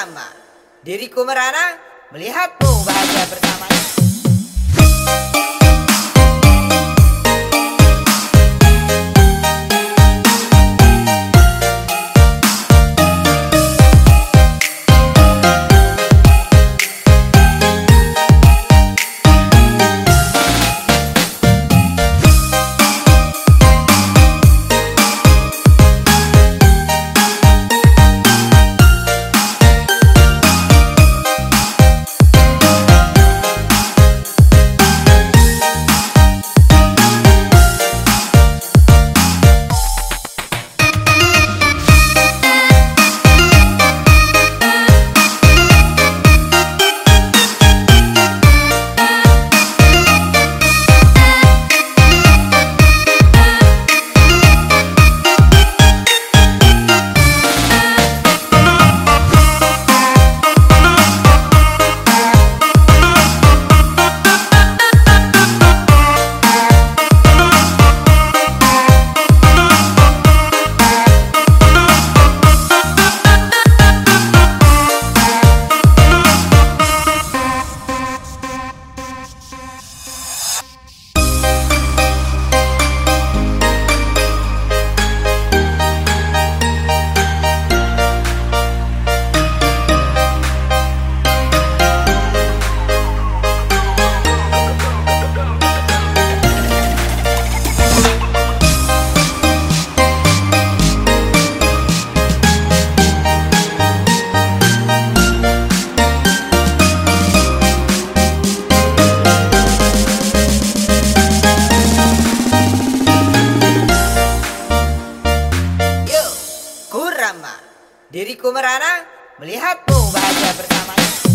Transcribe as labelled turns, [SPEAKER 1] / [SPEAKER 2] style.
[SPEAKER 1] bersama. Diriku merana melihatmu bahagia pertama. Diriku merana melihatmu bahagia bersamanya.